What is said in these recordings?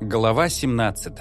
Глава 17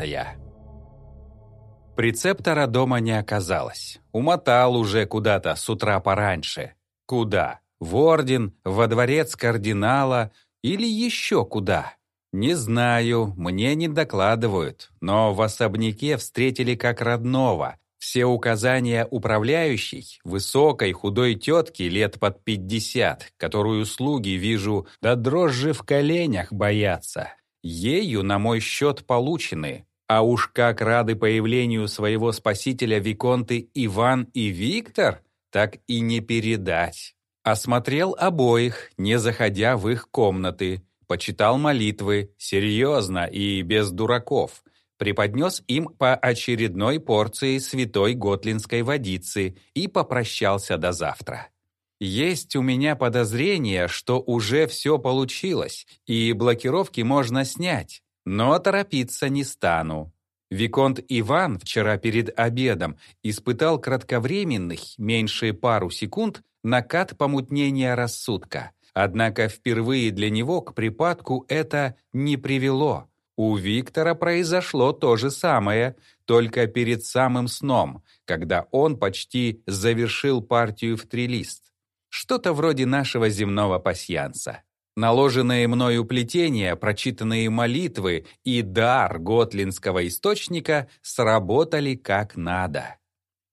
Прецептора дома не оказалось. Умотал уже куда-то с утра пораньше. Куда? В орден, во дворец кардинала или еще куда? Не знаю, мне не докладывают, но в особняке встретили как родного. Все указания управляющей, высокой худой тетки лет под пятьдесят, которую слуги, вижу, да дрожжи в коленях боятся. Ею на мой счет получены, а уж как рады появлению своего спасителя Виконты Иван и Виктор, так и не передать. Осмотрел обоих, не заходя в их комнаты, почитал молитвы, серьезно и без дураков, преподнес им по очередной порции святой готлинской водицы и попрощался до завтра. Есть у меня подозрение, что уже все получилось, и блокировки можно снять, но торопиться не стану. Виконт Иван вчера перед обедом испытал кратковременный, меньше пару секунд, накат помутнения рассудка. Однако впервые для него к припадку это не привело. У Виктора произошло то же самое, только перед самым сном, когда он почти завершил партию в трилист. Что-то вроде нашего земного пасьянса. Наложенные мною плетения, прочитанные молитвы и дар готлинского источника сработали как надо.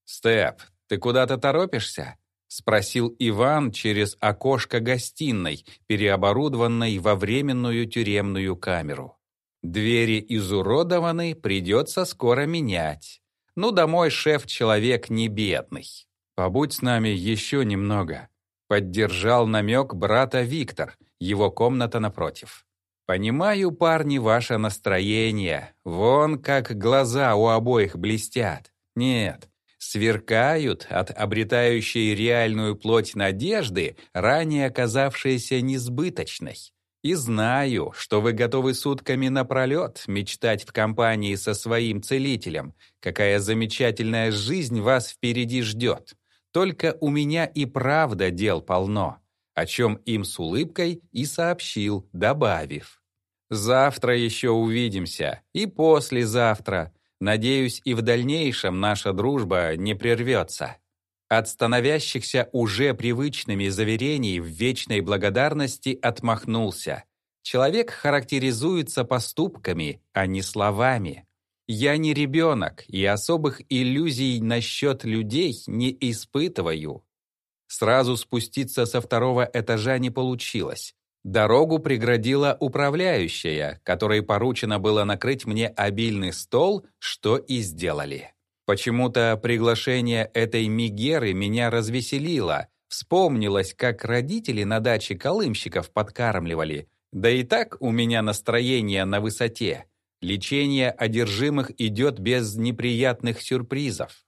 «Степ, ты куда-то торопишься?» — спросил Иван через окошко гостиной, переоборудованной во временную тюремную камеру. «Двери изуродованы, придется скоро менять. Ну да мой шеф человек не бедный. Побудь с нами еще немного», Поддержал намек брата Виктор, его комната напротив. «Понимаю, парни, ваше настроение. Вон как глаза у обоих блестят. Нет, сверкают от обретающей реальную плоть надежды, ранее оказавшейся несбыточной. И знаю, что вы готовы сутками напролет мечтать в компании со своим целителем, какая замечательная жизнь вас впереди ждет. Только у меня и правда дел полно, о чем им с улыбкой и сообщил, добавив. Завтра еще увидимся, и послезавтра. Надеюсь, и в дальнейшем наша дружба не прервется. От становящихся уже привычными заверений в вечной благодарности отмахнулся. Человек характеризуется поступками, а не словами. Я не ребенок и особых иллюзий насчет людей не испытываю. Сразу спуститься со второго этажа не получилось. Дорогу преградила управляющая, которой поручено было накрыть мне обильный стол, что и сделали. Почему-то приглашение этой Мигеры меня развеселило. Вспомнилось, как родители на даче колымщиков подкармливали. Да и так у меня настроение на высоте. Лечение одержимых идет без неприятных сюрпризов.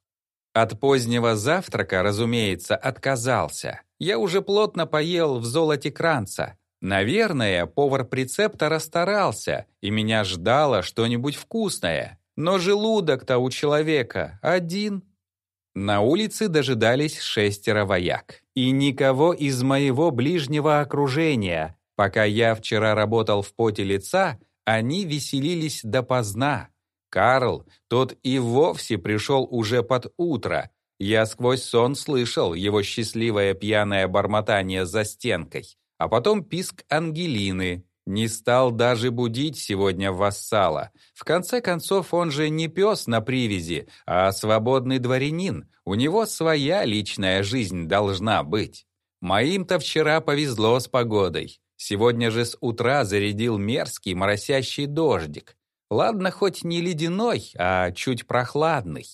От позднего завтрака, разумеется, отказался. Я уже плотно поел в золоте кранца. Наверное, повар прецептора старался, и меня ждало что-нибудь вкусное. Но желудок-то у человека один. На улице дожидались шестеро вояк. И никого из моего ближнего окружения. Пока я вчера работал в поте лица, они веселились допоздна. Карл, тот и вовсе пришел уже под утро. Я сквозь сон слышал его счастливое пьяное бормотание за стенкой, а потом писк Ангелины. Не стал даже будить сегодня вассала. В конце концов, он же не пес на привязи, а свободный дворянин. У него своя личная жизнь должна быть. Моим-то вчера повезло с погодой. Сегодня же с утра зарядил мерзкий моросящий дождик. Ладно, хоть не ледяной, а чуть прохладный.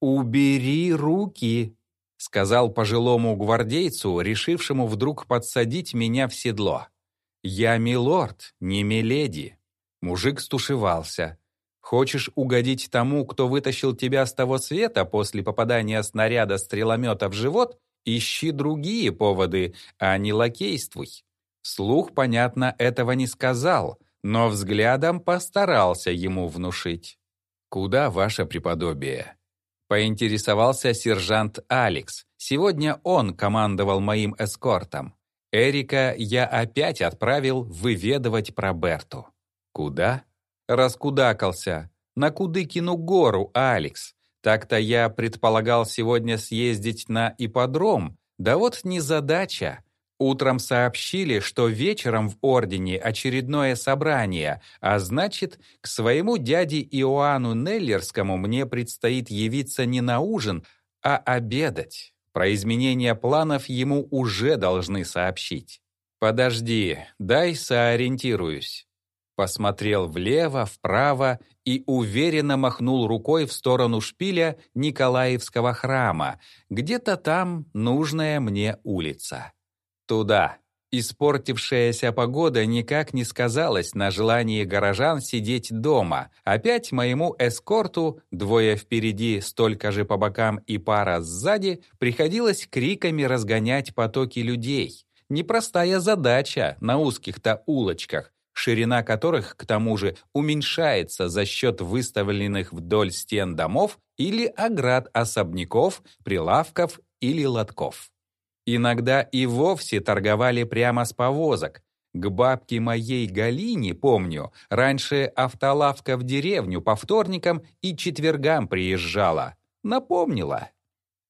«Убери руки», — сказал пожилому гвардейцу, решившему вдруг подсадить меня в седло. «Я милорд, не миледи». Мужик стушевался. «Хочешь угодить тому, кто вытащил тебя с того света после попадания снаряда стреломета в живот? Ищи другие поводы, а не лакействуй». Слух, понятно, этого не сказал, но взглядом постарался ему внушить. «Куда ваше преподобие?» Поинтересовался сержант Алекс. Сегодня он командовал моим эскортом. Эрика я опять отправил выведывать про Берту. «Куда?» Раскудакался. На Кудыкину гору, Алекс. Так-то я предполагал сегодня съездить на ипподром. Да вот незадача. Утром сообщили, что вечером в Ордене очередное собрание, а значит, к своему дяде Иоанну Неллерскому мне предстоит явиться не на ужин, а обедать. Про изменение планов ему уже должны сообщить. «Подожди, дай соориентируюсь». Посмотрел влево, вправо и уверенно махнул рукой в сторону шпиля Николаевского храма. Где-то там нужная мне улица. Туда. Испортившаяся погода никак не сказалась на желании горожан сидеть дома. Опять моему эскорту, двое впереди, столько же по бокам и пара сзади, приходилось криками разгонять потоки людей. Непростая задача на узких-то улочках, ширина которых, к тому же, уменьшается за счет выставленных вдоль стен домов или оград особняков, прилавков или лотков. Иногда и вовсе торговали прямо с повозок. К бабке моей Галине, помню, раньше автолавка в деревню по вторникам и четвергам приезжала. Напомнила.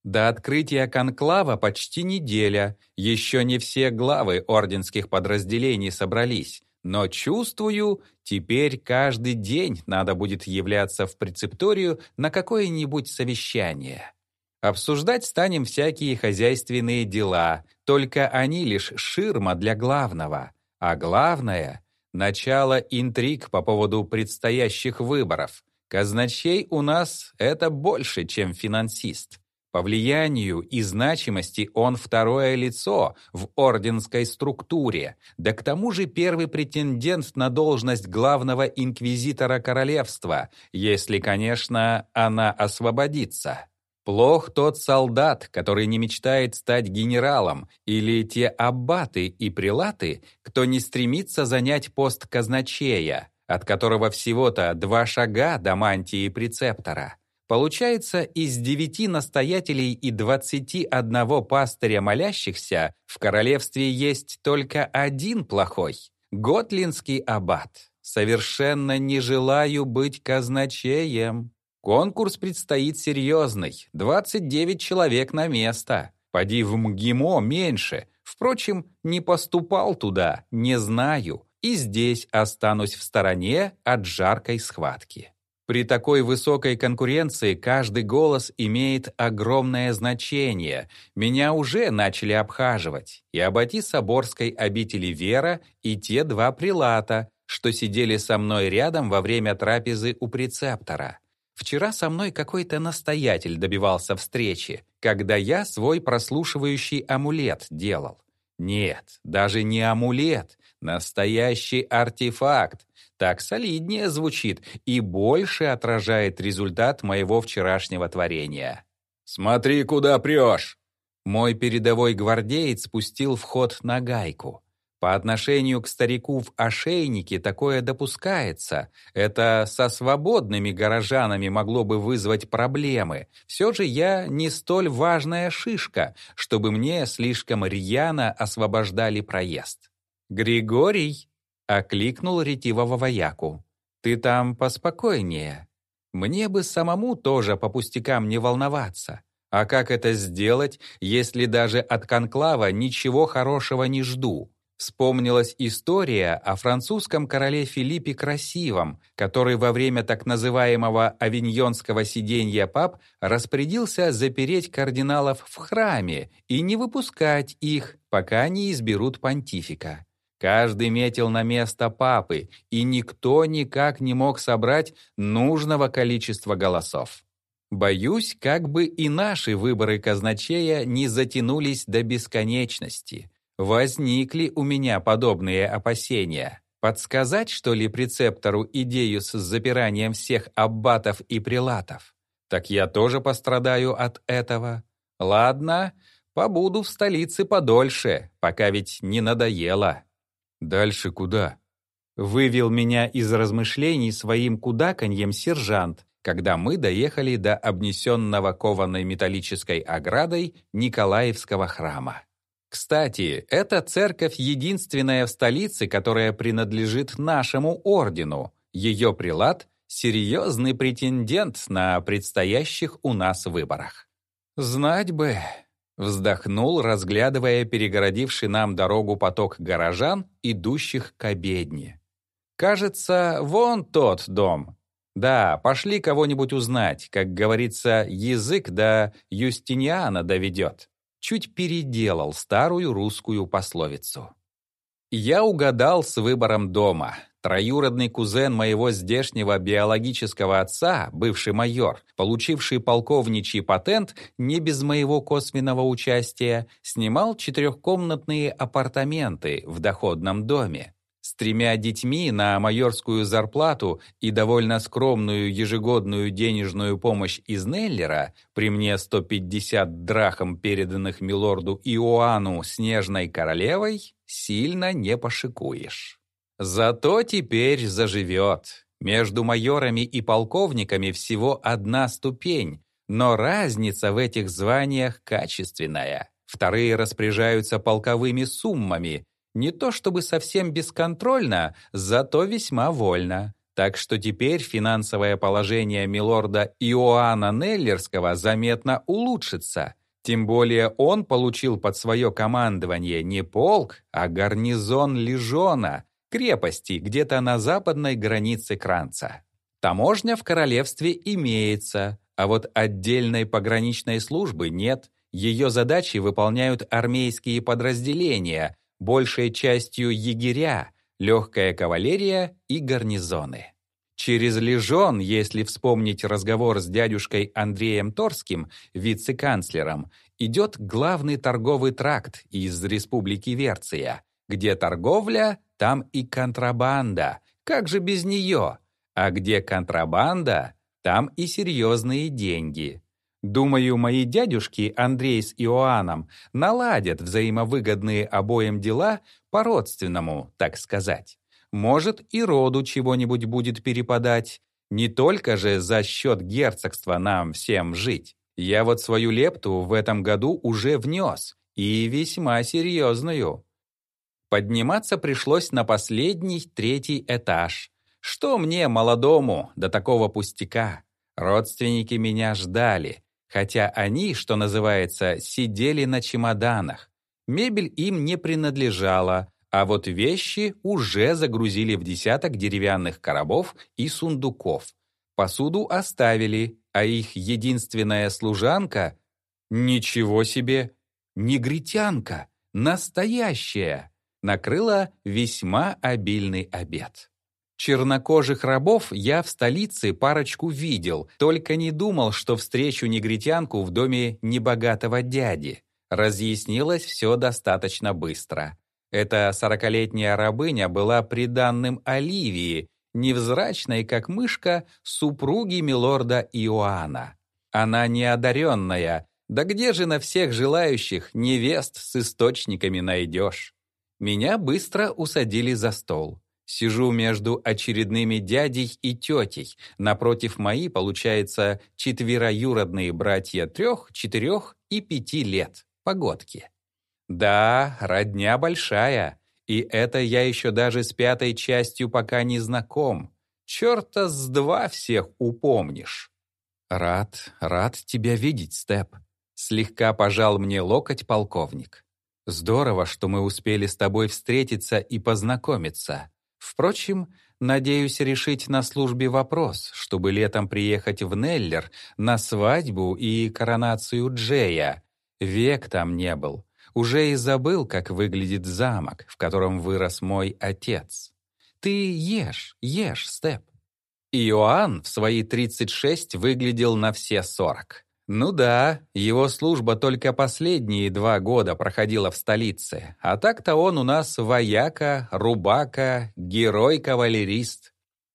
До открытия конклава почти неделя. Еще не все главы орденских подразделений собрались. Но чувствую, теперь каждый день надо будет являться в прецепторию на какое-нибудь совещание. Обсуждать станем всякие хозяйственные дела, только они лишь ширма для главного. А главное — начало интриг по поводу предстоящих выборов. Казначей у нас — это больше, чем финансист. По влиянию и значимости он второе лицо в орденской структуре, да к тому же первый претендент на должность главного инквизитора королевства, если, конечно, она освободится. Плох тот солдат, который не мечтает стать генералом, или те аббаты и прилаты, кто не стремится занять пост казначея, от которого всего-то два шага до мантии прецептора. Получается, из девяти настоятелей и двадцати одного пастыря молящихся в королевстве есть только один плохой — Готлинский аббат. Совершенно не желаю быть казначеем. Конкурс предстоит серьезный. 29 человек на место. Поди в МГИМО меньше. Впрочем, не поступал туда, не знаю. И здесь останусь в стороне от жаркой схватки. При такой высокой конкуренции каждый голос имеет огромное значение. Меня уже начали обхаживать. И аббати Соборской обители Вера, и те два прилата, что сидели со мной рядом во время трапезы у прецептора. Вчера со мной какой-то настоятель добивался встречи, когда я свой прослушивающий амулет делал. Нет, даже не амулет, настоящий артефакт. Так солиднее звучит и больше отражает результат моего вчерашнего творения. «Смотри, куда прешь!» Мой передовой гвардеец спустил вход на гайку. По отношению к старику в ошейнике такое допускается. Это со свободными горожанами могло бы вызвать проблемы. Все же я не столь важная шишка, чтобы мне слишком рьяно освобождали проезд. «Григорий!» — окликнул ретивого вояку. «Ты там поспокойнее. Мне бы самому тоже по пустякам не волноваться. А как это сделать, если даже от конклава ничего хорошего не жду?» Вспомнилась история о французском короле Филиппе Красивом, который во время так называемого авиньонского сиденья пап распорядился запереть кардиналов в храме и не выпускать их, пока не изберут понтифика. Каждый метил на место папы, и никто никак не мог собрать нужного количества голосов. Боюсь, как бы и наши выборы казначея не затянулись до бесконечности. Возникли у меня подобные опасения. Подсказать, что ли, прецептору идею с запиранием всех аббатов и прилатов? Так я тоже пострадаю от этого. Ладно, побуду в столице подольше, пока ведь не надоело. Дальше куда? Вывел меня из размышлений своим кудаканьем сержант, когда мы доехали до обнесенного кованой металлической оградой Николаевского храма. Кстати, эта церковь единственная в столице, которая принадлежит нашему ордену. ее прилад — серьезный претендент на предстоящих у нас выборах. Знать бы, вздохнул, разглядывая перегородивший нам дорогу поток горожан, идущих к обедне. Кажется, вон тот дом. Да, пошли кого-нибудь узнать, как говорится, язык до Юстиниана доведет. Чуть переделал старую русскую пословицу. Я угадал с выбором дома. Троюродный кузен моего здешнего биологического отца, бывший майор, получивший полковничий патент не без моего косвенного участия, снимал четырехкомнатные апартаменты в доходном доме. С тремя детьми на майорскую зарплату и довольно скромную ежегодную денежную помощь из Неллера, при мне 150 драхом переданных милорду Иоанну Снежной Королевой, сильно не пошикуешь. Зато теперь заживет. Между майорами и полковниками всего одна ступень, но разница в этих званиях качественная. Вторые распоряжаются полковыми суммами, не то чтобы совсем бесконтрольно, зато весьма вольно. Так что теперь финансовое положение милорда Иоанна Неллерского заметно улучшится. Тем более он получил под свое командование не полк, а гарнизон Лежона, крепости где-то на западной границе Кранца. Таможня в королевстве имеется, а вот отдельной пограничной службы нет. Ее задачи выполняют армейские подразделения, большей частью егеря, легкая кавалерия и гарнизоны. Через Лежон, если вспомнить разговор с дядюшкой Андреем Торским, вице-канцлером, идет главный торговый тракт из Республики Верция. Где торговля, там и контрабанда. Как же без нее? А где контрабанда, там и серьезные деньги. Думаю, мои дядюшки Андрей с Иоанном наладят взаимовыгодные обоим дела по-родственному, так сказать. Может, и роду чего-нибудь будет перепадать. Не только же за счет герцогства нам всем жить. Я вот свою лепту в этом году уже внес, и весьма серьезную. Подниматься пришлось на последний, третий этаж. Что мне, молодому, до такого пустяка? Родственники меня ждали, хотя они, что называется, сидели на чемоданах. Мебель им не принадлежала, а вот вещи уже загрузили в десяток деревянных коробов и сундуков. Посуду оставили, а их единственная служанка — ничего себе! Негритянка! Настоящая! Накрыла весьма обильный обед. Чернокожих рабов я в столице парочку видел, только не думал, что встречу негритянку в доме небогатого дяди. Разъяснилось все достаточно быстро. Эта сорокалетняя рабыня была приданным Оливии, невзрачной, как мышка, супруги милорда Иоанна. Она неодаренная, да где же на всех желающих невест с источниками найдешь? Меня быстро усадили за стол. Сижу между очередными дядей и тетей. Напротив мои, получается, четвероюродные братья трех, четырех и пяти лет. Погодки. Да, родня большая. И это я еще даже с пятой частью пока не знаком. Черта с два всех упомнишь. Рад, рад тебя видеть, Степ. Слегка пожал мне локоть полковник. Здорово, что мы успели с тобой встретиться и познакомиться. Впрочем, надеюсь решить на службе вопрос, чтобы летом приехать в Неллер на свадьбу и коронацию Джея. Век там не был. Уже и забыл, как выглядит замок, в котором вырос мой отец. Ты ешь, ешь, Степ. Иоанн в свои 36 выглядел на все 40. Ну да, его служба только последние два года проходила в столице, а так-то он у нас вояка, рубака, герой-кавалерист.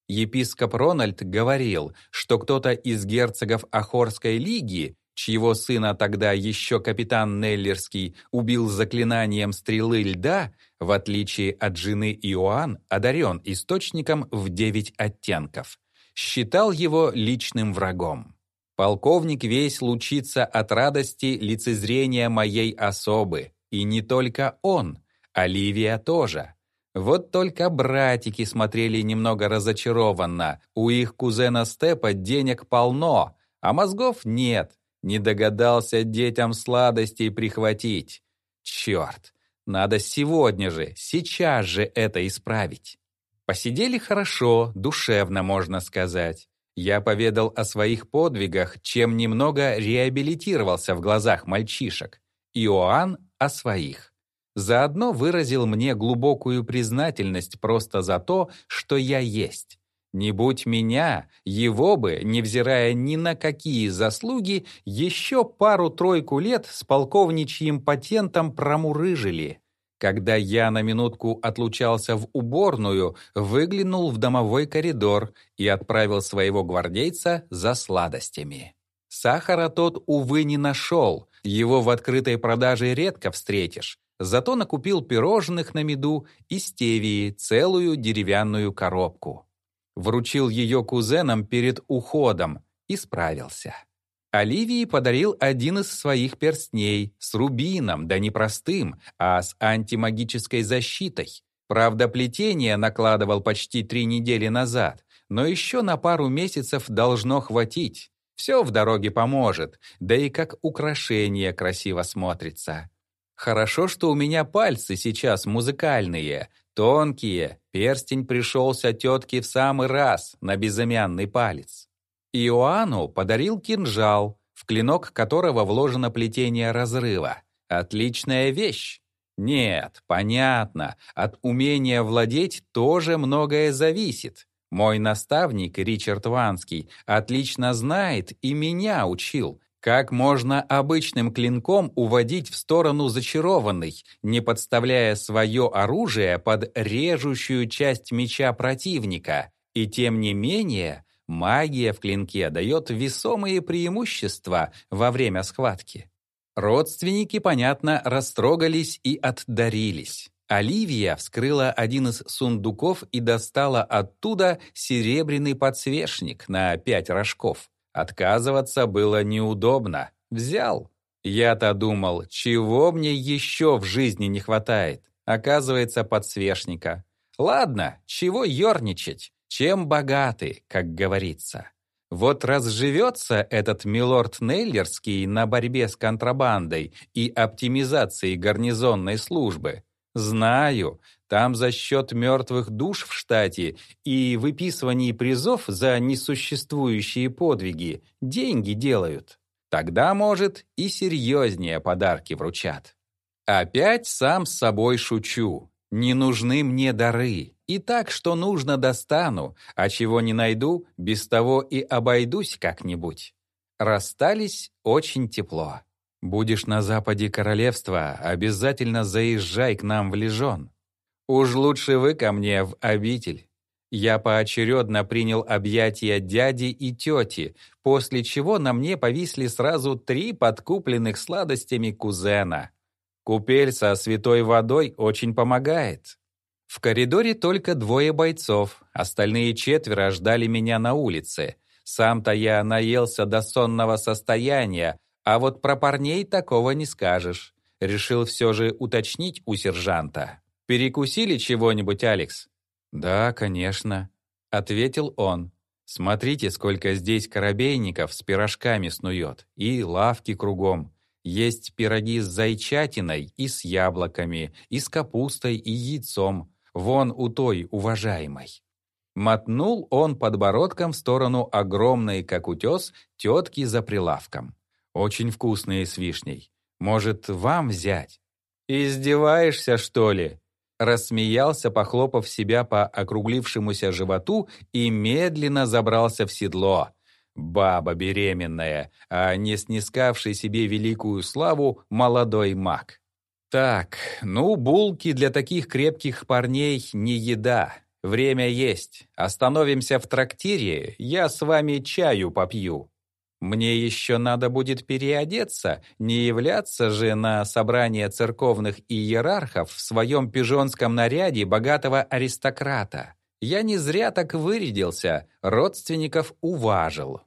Епископ Рональд говорил, что кто-то из герцогов Ахорской лиги, чьего сына тогда еще капитан Неллерский убил заклинанием стрелы льда, в отличие от жены Иоанн, одарен источником в девять оттенков, считал его личным врагом. Полковник весь лучится от радости лицезрения моей особы. И не только он, Оливия тоже. Вот только братики смотрели немного разочарованно. У их кузена Степа денег полно, а мозгов нет. Не догадался детям сладостей прихватить. Черт, надо сегодня же, сейчас же это исправить. Посидели хорошо, душевно, можно сказать. Я поведал о своих подвигах, чем немного реабилитировался в глазах мальчишек. Иоанн о своих. Заодно выразил мне глубокую признательность просто за то, что я есть. Не будь меня, его бы, невзирая ни на какие заслуги, еще пару-тройку лет с полковничьим патентом промурыжили. Когда я на минутку отлучался в уборную, выглянул в домовой коридор и отправил своего гвардейца за сладостями. Сахара тот, увы, не нашел, его в открытой продаже редко встретишь, зато накупил пирожных на меду и стевии целую деревянную коробку. Вручил ее кузенам перед уходом и справился. Оливии подарил один из своих перстней с рубином, да не простым, а с антимагической защитой. Правда, плетение накладывал почти три недели назад, но еще на пару месяцев должно хватить. Все в дороге поможет, да и как украшение красиво смотрится. Хорошо, что у меня пальцы сейчас музыкальные, тонкие, перстень пришелся тетке в самый раз на безымянный палец. Иоанну подарил кинжал, в клинок которого вложено плетение разрыва. Отличная вещь. Нет, понятно, от умения владеть тоже многое зависит. Мой наставник Ричард Ванский отлично знает и меня учил, как можно обычным клинком уводить в сторону зачарованный, не подставляя свое оружие под режущую часть меча противника? И тем не менее, магия в клинке дает весомые преимущества во время схватки. Родственники, понятно, растрогались и отдарились. Оливия вскрыла один из сундуков и достала оттуда серебряный подсвечник на пять рожков. Отказываться было неудобно. Взял. Я-то думал, чего мне еще в жизни не хватает. Оказывается, подсвечника. Ладно, чего ерничать? Чем богаты, как говорится. Вот разживется этот милорд Нейлерский на борьбе с контрабандой и оптимизацией гарнизонной службы. Знаю, там за счет мертвых душ в штате и выписываний призов за несуществующие подвиги деньги делают. Тогда, может, и серьезнее подарки вручат. Опять сам с собой шучу. Не нужны мне дары. И так, что нужно, достану, а чего не найду, без того и обойдусь как-нибудь. Расстались очень тепло. Будешь на западе королевства, обязательно заезжай к нам в Лежон. Уж лучше вы ко мне в обитель. Я поочередно принял объятия дяди и тети, после чего на мне повисли сразу три подкупленных сладостями кузена. Купель со святой водой очень помогает. В коридоре только двое бойцов, остальные четверо ждали меня на улице. Сам-то я наелся до сонного состояния, а вот про парней такого не скажешь. Решил все же уточнить у сержанта. «Перекусили чего-нибудь, Алекс?» «Да, конечно», — ответил он. «Смотрите, сколько здесь коробейников с пирожками снует, и лавки кругом. Есть пироги с зайчатиной и с яблоками, и с капустой и яйцом. Вон у той уважаемой». Мотнул он подбородком в сторону огромной, как утес, тетки за прилавком. «Очень вкусные с вишней. Может, вам взять?» «Издеваешься, что ли?» рассмеялся, похлопав себя по округлившемуся животу и медленно забрался в седло. Баба беременная, а не снискавший себе великую славу молодой маг. Так, ну, булки для таких крепких парней не еда. Время есть. Остановимся в трактире, я с вами чаю попью. Мне еще надо будет переодеться, не являться же на собрание церковных иерархов в своем пижонском наряде богатого аристократа. Я не зря так вырядился, родственников уважил.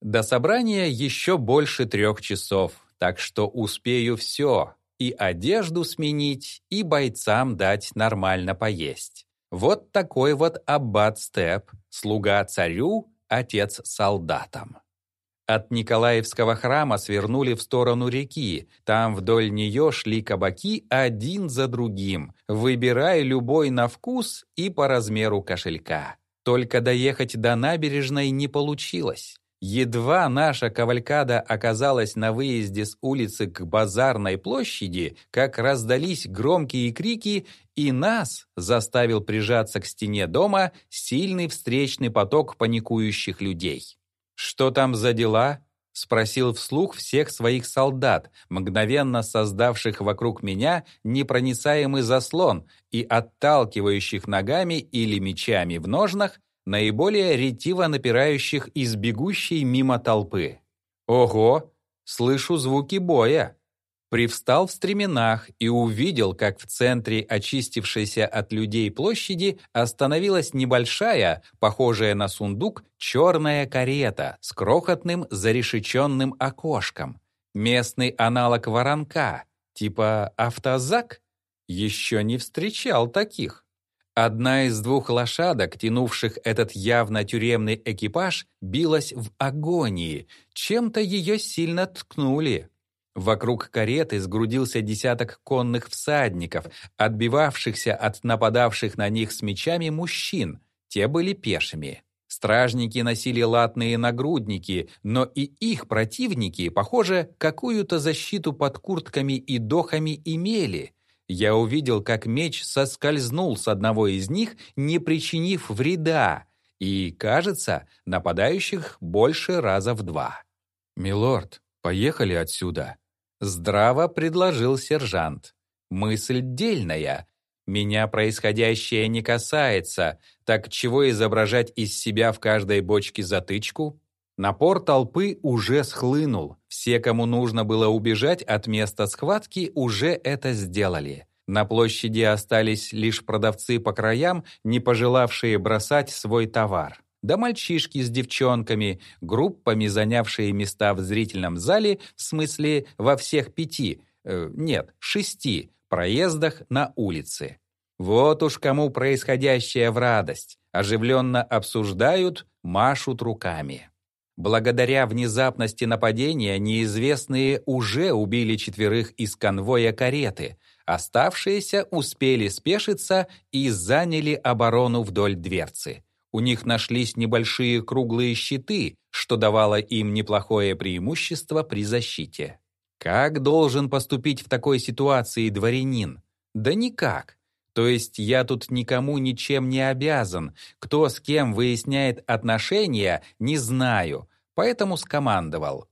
До собрания еще больше трех часов, так что успею все. и одежду сменить, и бойцам дать нормально поесть. Вот такой вот аббат Степ, слуга царю, отец солдатам. От Николаевского храма свернули в сторону реки. Там вдоль нее шли кабаки один за другим, выбирая любой на вкус и по размеру кошелька. Только доехать до набережной не получилось. Едва наша кавалькада оказалась на выезде с улицы к базарной площади, как раздались громкие крики, и нас заставил прижаться к стене дома сильный встречный поток паникующих людей. «Что там за дела?» — спросил вслух всех своих солдат, мгновенно создавших вокруг меня непроницаемый заслон и отталкивающих ногами или мечами в ножнах наиболее ретиво напирающих из бегущей мимо толпы. «Ого! Слышу звуки боя!» Привстал в стременах и увидел, как в центре очистившейся от людей площади остановилась небольшая, похожая на сундук, черная карета с крохотным зарешеченным окошком. Местный аналог воронка, типа автозак. Еще не встречал таких. Одна из двух лошадок, тянувших этот явно тюремный экипаж, билась в агонии. Чем-то ее сильно ткнули. Вокруг кареты сгрудился десяток конных всадников, отбивавшихся от нападавших на них с мечами мужчин. Те были пешими. Стражники носили латные нагрудники, но и их противники, похоже, какую-то защиту под куртками и дохами имели — я увидел, как меч соскользнул с одного из них, не причинив вреда, и, кажется, нападающих больше раза в два. «Милорд, поехали отсюда», — здраво предложил сержант. «Мысль дельная. Меня происходящее не касается, так чего изображать из себя в каждой бочке затычку?» Напор толпы уже схлынул. Все, кому нужно было убежать от места схватки, уже это сделали. На площади остались лишь продавцы по краям, не пожелавшие бросать свой товар. Да мальчишки с девчонками, группами занявшие места в зрительном зале, в смысле во всех пяти, э, нет, шести проездах на улице. Вот уж кому происходящее в радость. Оживленно обсуждают, машут руками. Благодаря внезапности нападения неизвестные уже убили четверых из конвоя кареты. Оставшиеся успели спешиться и заняли оборону вдоль дверцы. У них нашлись небольшие круглые щиты, что давало им неплохое преимущество при защите. Как должен поступить в такой ситуации дворянин? Да никак. То есть я тут никому ничем не обязан, кто с кем выясняет отношения, не знаю, поэтому скомандовал.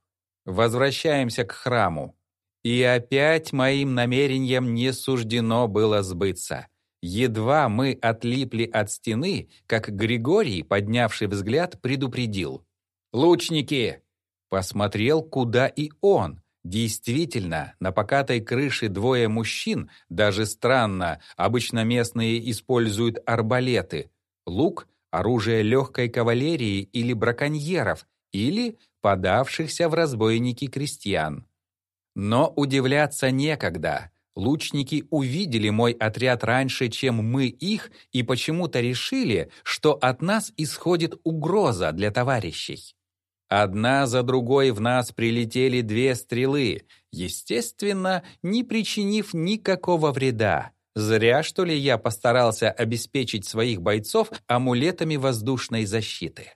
Возвращаемся к храму. И опять моим намерениям не суждено было сбыться. Едва мы отлипли от стены, как Григорий, поднявший взгляд, предупредил. «Лучники!» Посмотрел, куда и он. Действительно, на покатой крыше двое мужчин, даже странно, обычно местные используют арбалеты. Лук — оружие легкой кавалерии или браконьеров, или подавшихся в разбойники крестьян. Но удивляться некогда. Лучники увидели мой отряд раньше, чем мы их, и почему-то решили, что от нас исходит угроза для товарищей. Одна за другой в нас прилетели две стрелы, естественно, не причинив никакого вреда. Зря, что ли, я постарался обеспечить своих бойцов амулетами воздушной защиты.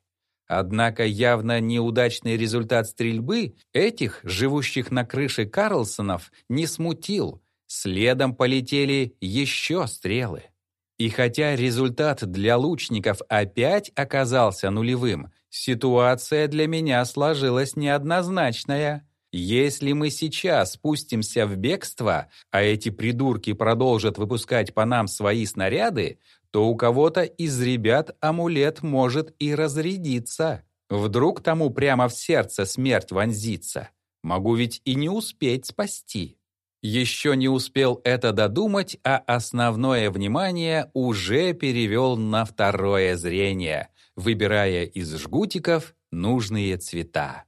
Однако явно неудачный результат стрельбы этих, живущих на крыше Карлсонов, не смутил. Следом полетели еще стрелы. И хотя результат для лучников опять оказался нулевым, ситуация для меня сложилась неоднозначная. Если мы сейчас спустимся в бегство, а эти придурки продолжат выпускать по нам свои снаряды, то у кого-то из ребят амулет может и разрядиться. Вдруг тому прямо в сердце смерть вонзится. Могу ведь и не успеть спасти. Еще не успел это додумать, а основное внимание уже перевел на второе зрение, выбирая из жгутиков нужные цвета.